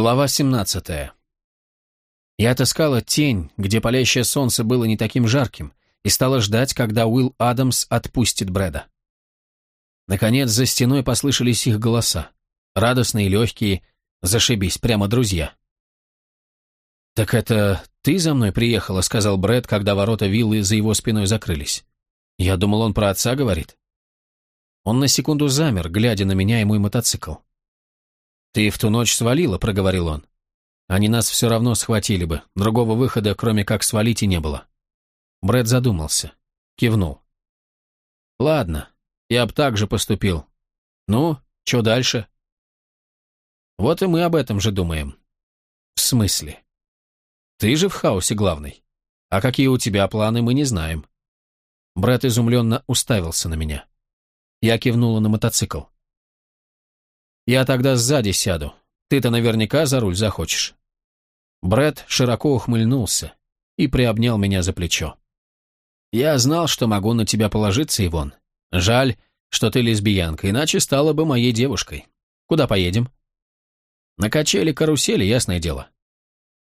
Глава 17. Я отыскала тень, где палящее солнце было не таким жарким, и стала ждать, когда Уилл Адамс отпустит Брэда. Наконец, за стеной послышались их голоса. Радостные, легкие, зашибись, прямо друзья. «Так это ты за мной приехала», — сказал Брэд, когда ворота виллы за его спиной закрылись. Я думал, он про отца говорит. Он на секунду замер, глядя на меня и мой мотоцикл. «Ты в ту ночь свалила», — проговорил он. «Они нас все равно схватили бы. Другого выхода, кроме как свалить, и не было». Брэд задумался. Кивнул. «Ладно, я б так же поступил. Ну, что дальше?» «Вот и мы об этом же думаем». «В смысле?» «Ты же в хаосе главный. А какие у тебя планы, мы не знаем». Брэд изумленно уставился на меня. Я кивнула на мотоцикл. Я тогда сзади сяду. Ты-то наверняка за руль захочешь. Бред широко ухмыльнулся и приобнял меня за плечо. Я знал, что могу на тебя положиться, Ивон. Жаль, что ты лесбиянка, иначе стала бы моей девушкой. Куда поедем? На качели-карусели, ясное дело.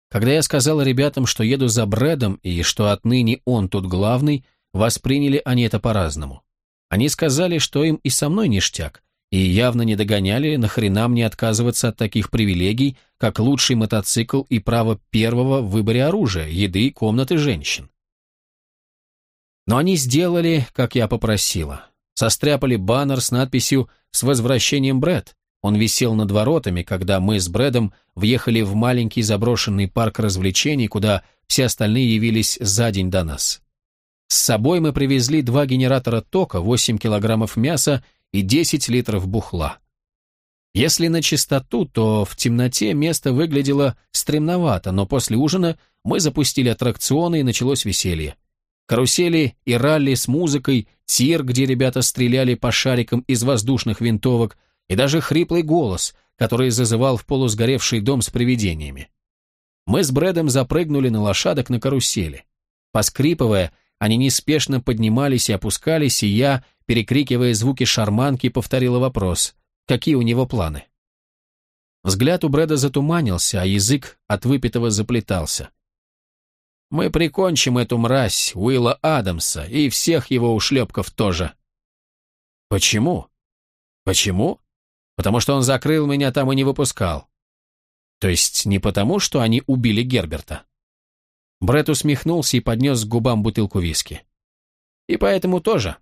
Когда я сказал ребятам, что еду за Брэдом и что отныне он тут главный, восприняли они это по-разному. Они сказали, что им и со мной ништяк, и явно не догоняли, нахрена мне отказываться от таких привилегий, как лучший мотоцикл и право первого в выборе оружия, еды, комнаты женщин. Но они сделали, как я попросила. Состряпали баннер с надписью «С возвращением Брэд». Он висел над воротами, когда мы с Брэдом въехали в маленький заброшенный парк развлечений, куда все остальные явились за день до нас. С собой мы привезли два генератора тока, 8 килограммов мяса и 10 литров бухла. Если на чистоту, то в темноте место выглядело стремновато, но после ужина мы запустили аттракционы и началось веселье. Карусели и ралли с музыкой, тир, где ребята стреляли по шарикам из воздушных винтовок, и даже хриплый голос, который зазывал в полусгоревший дом с привидениями. Мы с Брэдом запрыгнули на лошадок на карусели. Поскрипывая, они неспешно поднимались и опускались, и я, перекрикивая звуки шарманки, повторила вопрос, какие у него планы. Взгляд у Брэда затуманился, а язык от выпитого заплетался. «Мы прикончим эту мразь, Уилла Адамса, и всех его ушлепков тоже». «Почему?» «Почему?» «Потому что он закрыл меня там и не выпускал». «То есть не потому, что они убили Герберта?» Брэд усмехнулся и поднес к губам бутылку виски. И поэтому тоже.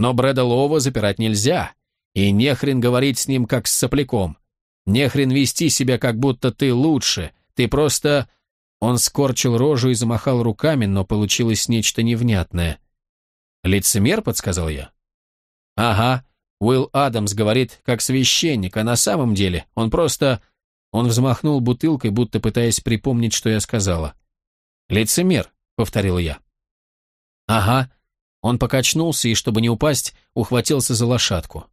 Но Брэда Лоува запирать нельзя. И не хрен говорить с ним, как с сопляком. Не хрен вести себя, как будто ты лучше. Ты просто... Он скорчил рожу и замахал руками, но получилось нечто невнятное. «Лицемер?» — подсказал я. «Ага. Уилл Адамс говорит, как священник, а на самом деле он просто...» Он взмахнул бутылкой, будто пытаясь припомнить, что я сказала. «Лицемер», — повторил я. «Ага». Он покачнулся и, чтобы не упасть, ухватился за лошадку.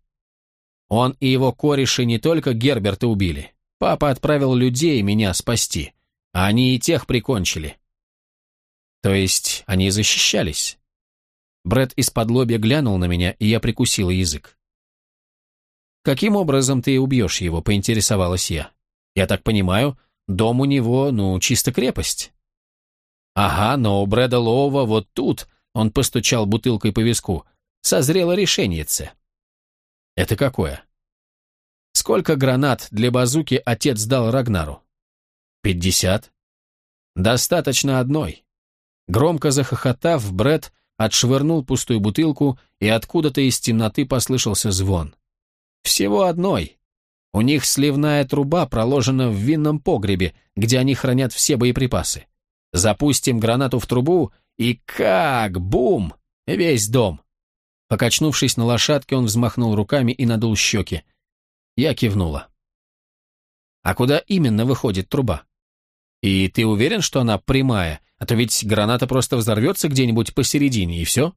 Он и его кореши не только Герберта убили. Папа отправил людей меня спасти, а они и тех прикончили. То есть они защищались. Бред из-под лобья глянул на меня, и я прикусила язык. «Каким образом ты убьешь его?» — поинтересовалась я. «Я так понимаю, дом у него, ну, чисто крепость». «Ага, но у Брэда Лоува вот тут», — он постучал бутылкой по виску, — «созрело решениеце». «Это какое?» «Сколько гранат для базуки отец дал Рагнару?» «Пятьдесят». «Достаточно одной». Громко захохотав, Брэд отшвырнул пустую бутылку, и откуда-то из темноты послышался звон. «Всего одной. У них сливная труба проложена в винном погребе, где они хранят все боеприпасы. Запустим гранату в трубу, и как, бум, весь дом. Покачнувшись на лошадке, он взмахнул руками и надул щеки. Я кивнула. А куда именно выходит труба? И ты уверен, что она прямая, а то ведь граната просто взорвется где-нибудь посередине, и все?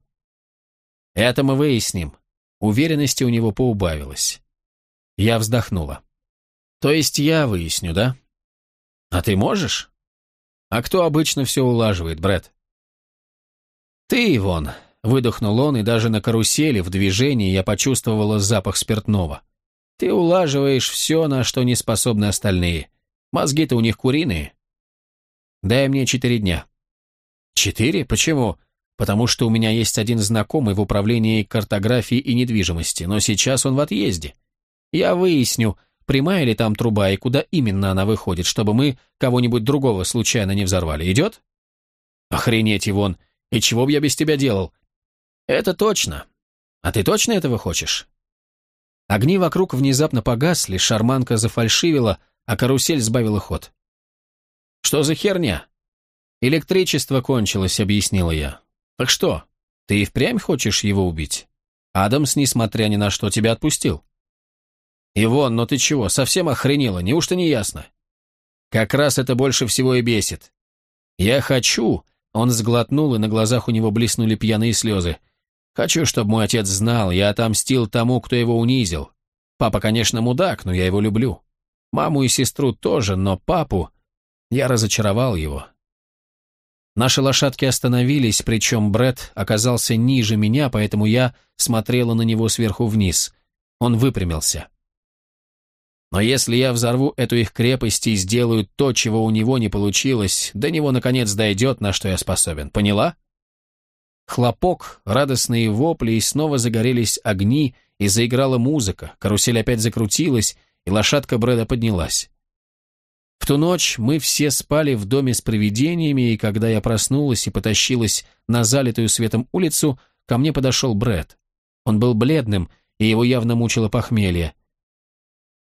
Это мы выясним. Уверенности у него поубавилось. Я вздохнула. То есть я выясню, да? А ты можешь? А кто обычно все улаживает, Брэд? Ты, Ивон, выдохнул он, и даже на карусели в движении я почувствовала запах спиртного. Ты улаживаешь все, на что не способны остальные. Мозги-то у них куриные. Дай мне четыре дня. Четыре? Почему? Потому что у меня есть один знакомый в управлении картографии и недвижимости, но сейчас он в отъезде. Я выясню, прямая ли там труба и куда именно она выходит, чтобы мы кого-нибудь другого случайно не взорвали. Идет? Охренеть, Ивон, и чего бы я без тебя делал? Это точно. А ты точно этого хочешь? Огни вокруг внезапно погасли, шарманка зафальшивила, а карусель сбавила ход. «Что за херня?» «Электричество кончилось», — объяснила я. «Так что, ты и впрямь хочешь его убить? Адамс, несмотря ни на что, тебя отпустил». «Ивон, ну ты чего, совсем охренела, неужто не ясно?» «Как раз это больше всего и бесит. Я хочу...» Он сглотнул, и на глазах у него блеснули пьяные слезы. «Хочу, чтобы мой отец знал, я отомстил тому, кто его унизил. Папа, конечно, мудак, но я его люблю. Маму и сестру тоже, но папу... Я разочаровал его. Наши лошадки остановились, причем Бред оказался ниже меня, поэтому я смотрела на него сверху вниз. Он выпрямился. Но если я взорву эту их крепость и сделаю то, чего у него не получилось, до него наконец дойдет, на что я способен. Поняла? Хлопок, радостные вопли, и снова загорелись огни, и заиграла музыка, карусель опять закрутилась, и лошадка Брэда поднялась. В ту ночь мы все спали в доме с привидениями, и когда я проснулась и потащилась на залитую светом улицу, ко мне подошел Брэд. Он был бледным, и его явно мучило похмелье.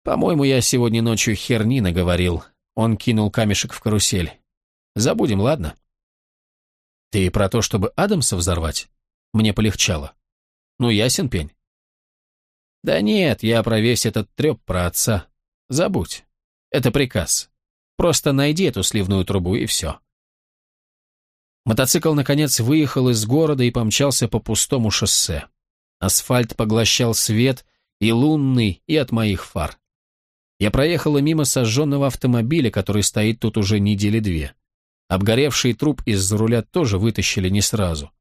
«По-моему, я сегодня ночью херни наговорил». Он кинул камешек в карусель. «Забудем, ладно?» «Ты про то, чтобы Адамса взорвать?» Мне полегчало. «Ну, ясен пень». «Да нет, я про весь этот треп про отца. Забудь. Это приказ. Просто найди эту сливную трубу, и все». Мотоцикл, наконец, выехал из города и помчался по пустому шоссе. Асфальт поглощал свет, и лунный, и от моих фар. Я проехала мимо сожженного автомобиля, который стоит тут уже недели две. Обгоревший труп из-за руля тоже вытащили не сразу.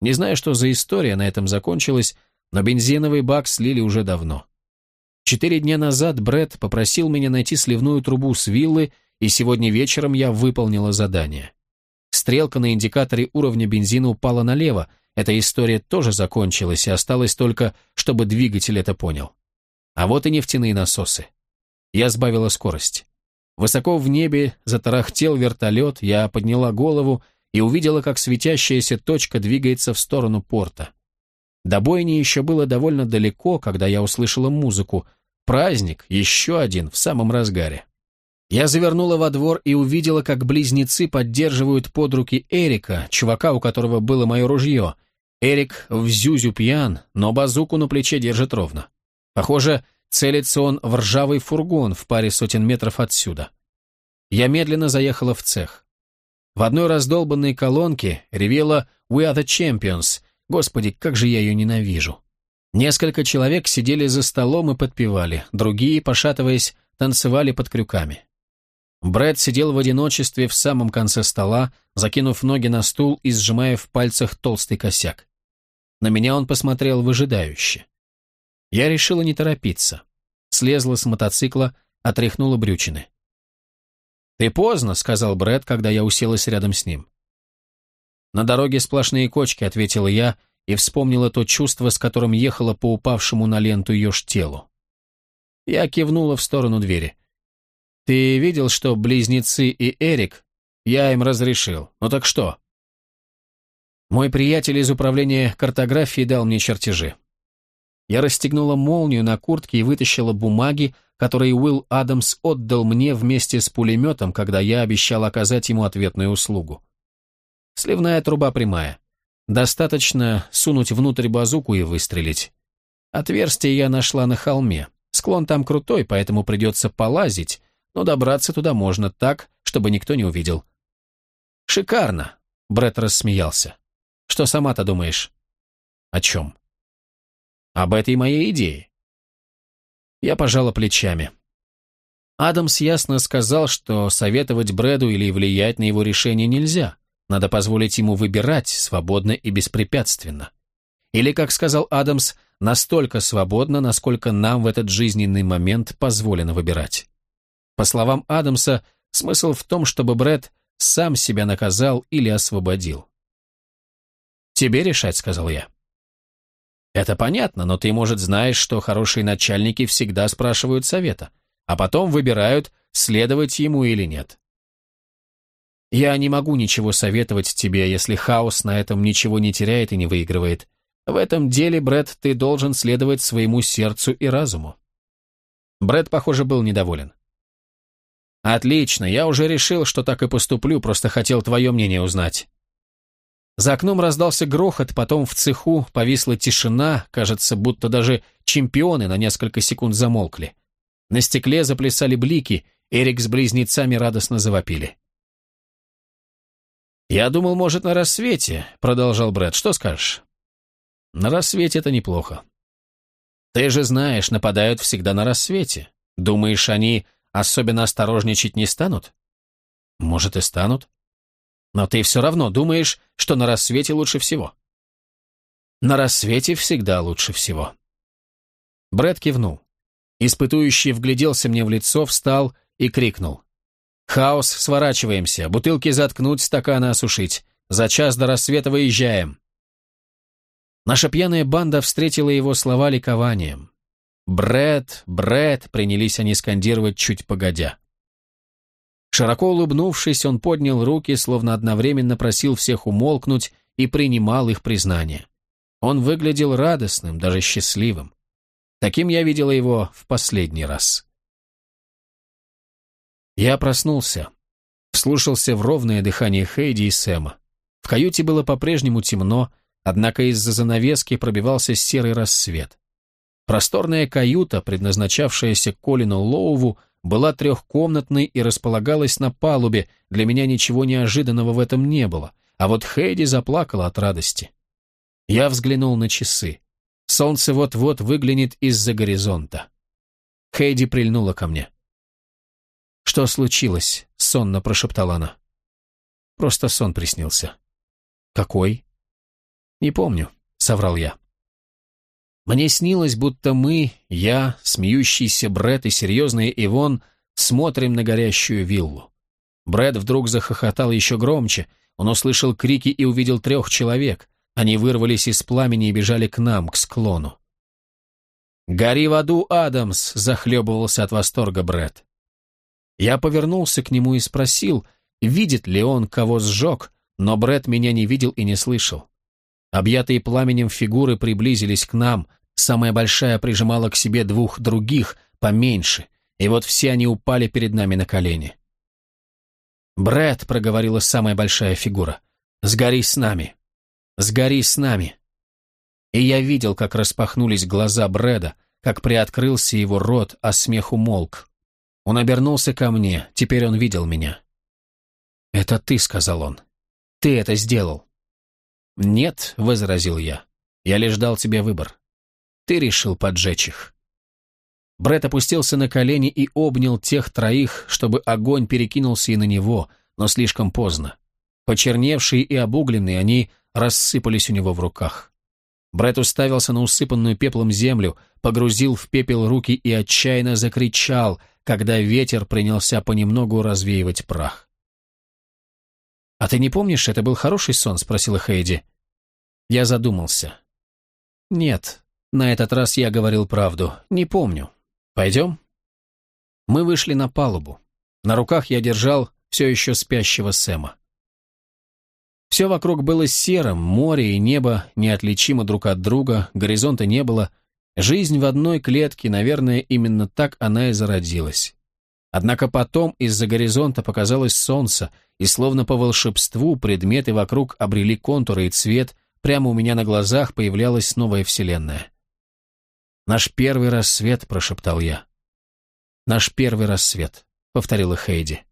Не знаю, что за история на этом закончилась, но бензиновый бак слили уже давно. Четыре дня назад Бред попросил меня найти сливную трубу с виллы, и сегодня вечером я выполнила задание. Стрелка на индикаторе уровня бензина упала налево, эта история тоже закончилась, и осталось только, чтобы двигатель это понял. А вот и нефтяные насосы. Я сбавила скорость. Высоко в небе затарахтел вертолет, я подняла голову и увидела, как светящаяся точка двигается в сторону порта. До бойни еще было довольно далеко, когда я услышала музыку. Праздник, еще один, в самом разгаре. Я завернула во двор и увидела, как близнецы поддерживают под руки Эрика, чувака, у которого было мое ружье. Эрик в зюзю пьян, но базуку на плече держит ровно. Похоже, Целится он в ржавый фургон в паре сотен метров отсюда. Я медленно заехала в цех. В одной раздолбанной колонке ревела «We are the champions». Господи, как же я ее ненавижу. Несколько человек сидели за столом и подпевали, другие, пошатываясь, танцевали под крюками. Брэд сидел в одиночестве в самом конце стола, закинув ноги на стул и сжимая в пальцах толстый косяк. На меня он посмотрел выжидающе. Я решила не торопиться. Слезла с мотоцикла, отряхнула брючины. «Ты поздно», — сказал Брэд, когда я уселась рядом с ним. «На дороге сплошные кочки», — ответила я и вспомнила то чувство, с которым ехала по упавшему на ленту еж телу. Я кивнула в сторону двери. «Ты видел, что близнецы и Эрик? Я им разрешил. Ну так что?» Мой приятель из управления картографии дал мне чертежи. Я расстегнула молнию на куртке и вытащила бумаги, которые Уилл Адамс отдал мне вместе с пулеметом, когда я обещал оказать ему ответную услугу. Сливная труба прямая. Достаточно сунуть внутрь базуку и выстрелить. Отверстие я нашла на холме. Склон там крутой, поэтому придется полазить, но добраться туда можно так, чтобы никто не увидел. «Шикарно!» — Брett рассмеялся. «Что сама-то думаешь?» «О чем?» Об этой моей идее. Я пожала плечами. Адамс ясно сказал, что советовать Брэду или влиять на его решение нельзя. Надо позволить ему выбирать свободно и беспрепятственно. Или, как сказал Адамс, настолько свободно, насколько нам в этот жизненный момент позволено выбирать. По словам Адамса, Смысл в том, чтобы Брэд сам себя наказал или освободил. «Тебе решать», — сказал я. «Это понятно, но ты, может, знаешь, что хорошие начальники всегда спрашивают совета, а потом выбирают, следовать ему или нет. Я не могу ничего советовать тебе, если хаос на этом ничего не теряет и не выигрывает. В этом деле, Брэд, ты должен следовать своему сердцу и разуму. Брэд, похоже, был недоволен. «Отлично, я уже решил, что так и поступлю, просто хотел твое мнение узнать». За окном раздался грохот, потом в цеху повисла тишина, кажется, будто даже чемпионы на несколько секунд замолкли. На стекле заплясали блики, Эрик с близнецами радостно завопили. «Я думал, может, на рассвете», — продолжал Брэд. «Что скажешь?» «На рассвете это неплохо». «Ты же знаешь, нападают всегда на рассвете. Думаешь, они особенно осторожничать не станут?» «Может, и станут. Но ты все равно думаешь, что на рассвете лучше всего». «На рассвете всегда лучше всего». Брэд кивнул. Испытующий вгляделся мне в лицо, встал и крикнул. «Хаос, сворачиваемся, бутылки заткнуть, стаканы осушить. За час до рассвета выезжаем». Наша пьяная банда встретила его слова ликованием. «Брэд, Брэд!» — принялись они скандировать чуть погодя. Широко улыбнувшись, он поднял руки, словно одновременно просил всех умолкнуть и принимал их признание. Он выглядел радостным, даже счастливым. Таким я видела его в последний раз. Я проснулся, вслушался в ровное дыхание Хейди и Сэма. В каюте было по-прежнему темно, однако из-за занавески пробивался серый рассвет. Просторная каюта, предназначавшаяся Колину Лоуву, была трехкомнатной и располагалась на палубе, для меня ничего неожиданного в этом не было, а вот Хейди заплакала от радости. Я взглянул на часы. Солнце вот-вот выглянет из-за горизонта. Хейди прильнула ко мне. «Что случилось?» — сонно прошептала она. «Просто сон приснился». «Какой?» «Не помню», — соврал я. Мне снилось, будто мы, я, смеющийся Бред и серьезная Ивон, смотрим на горящую виллу. Брэд вдруг захохотал еще громче, он услышал крики и увидел трех человек. Они вырвались из пламени и бежали к нам, к склону. «Гори в аду, Адамс!» — захлебывался от восторга Брэд. Я повернулся к нему и спросил, видит ли он, кого сжег, но Бред меня не видел и не слышал. Объятые пламенем фигуры приблизились к нам, самая большая прижимала к себе двух других, поменьше, и вот все они упали перед нами на колени. Бред проговорила самая большая фигура, — «сгори с нами! Сгори с нами!» И я видел, как распахнулись глаза Брэда, как приоткрылся его рот, а смех умолк. Он обернулся ко мне, теперь он видел меня. «Это ты», — сказал он. «Ты это сделал». «Нет», — возразил я. «Я лишь дал тебе выбор. Ты решил поджечь их». Бред опустился на колени и обнял тех троих, чтобы огонь перекинулся и на него, но слишком поздно. Почерневшие и обугленные, они рассыпались у него в руках. Бред уставился на усыпанную пеплом землю, погрузил в пепел руки и отчаянно закричал — когда ветер принялся понемногу развеивать прах. «А ты не помнишь, это был хороший сон?» — спросила Хейди. Я задумался. «Нет, на этот раз я говорил правду. Не помню. Пойдем?» Мы вышли на палубу. На руках я держал все еще спящего Сэма. Все вокруг было серым, море и небо неотличимы друг от друга, горизонта не было — Жизнь в одной клетке, наверное, именно так она и зародилась. Однако потом из-за горизонта показалось солнце, и словно по волшебству предметы вокруг обрели контуры и цвет, прямо у меня на глазах появлялась новая вселенная. «Наш первый рассвет», — прошептал я. «Наш первый рассвет», — повторила Хейди.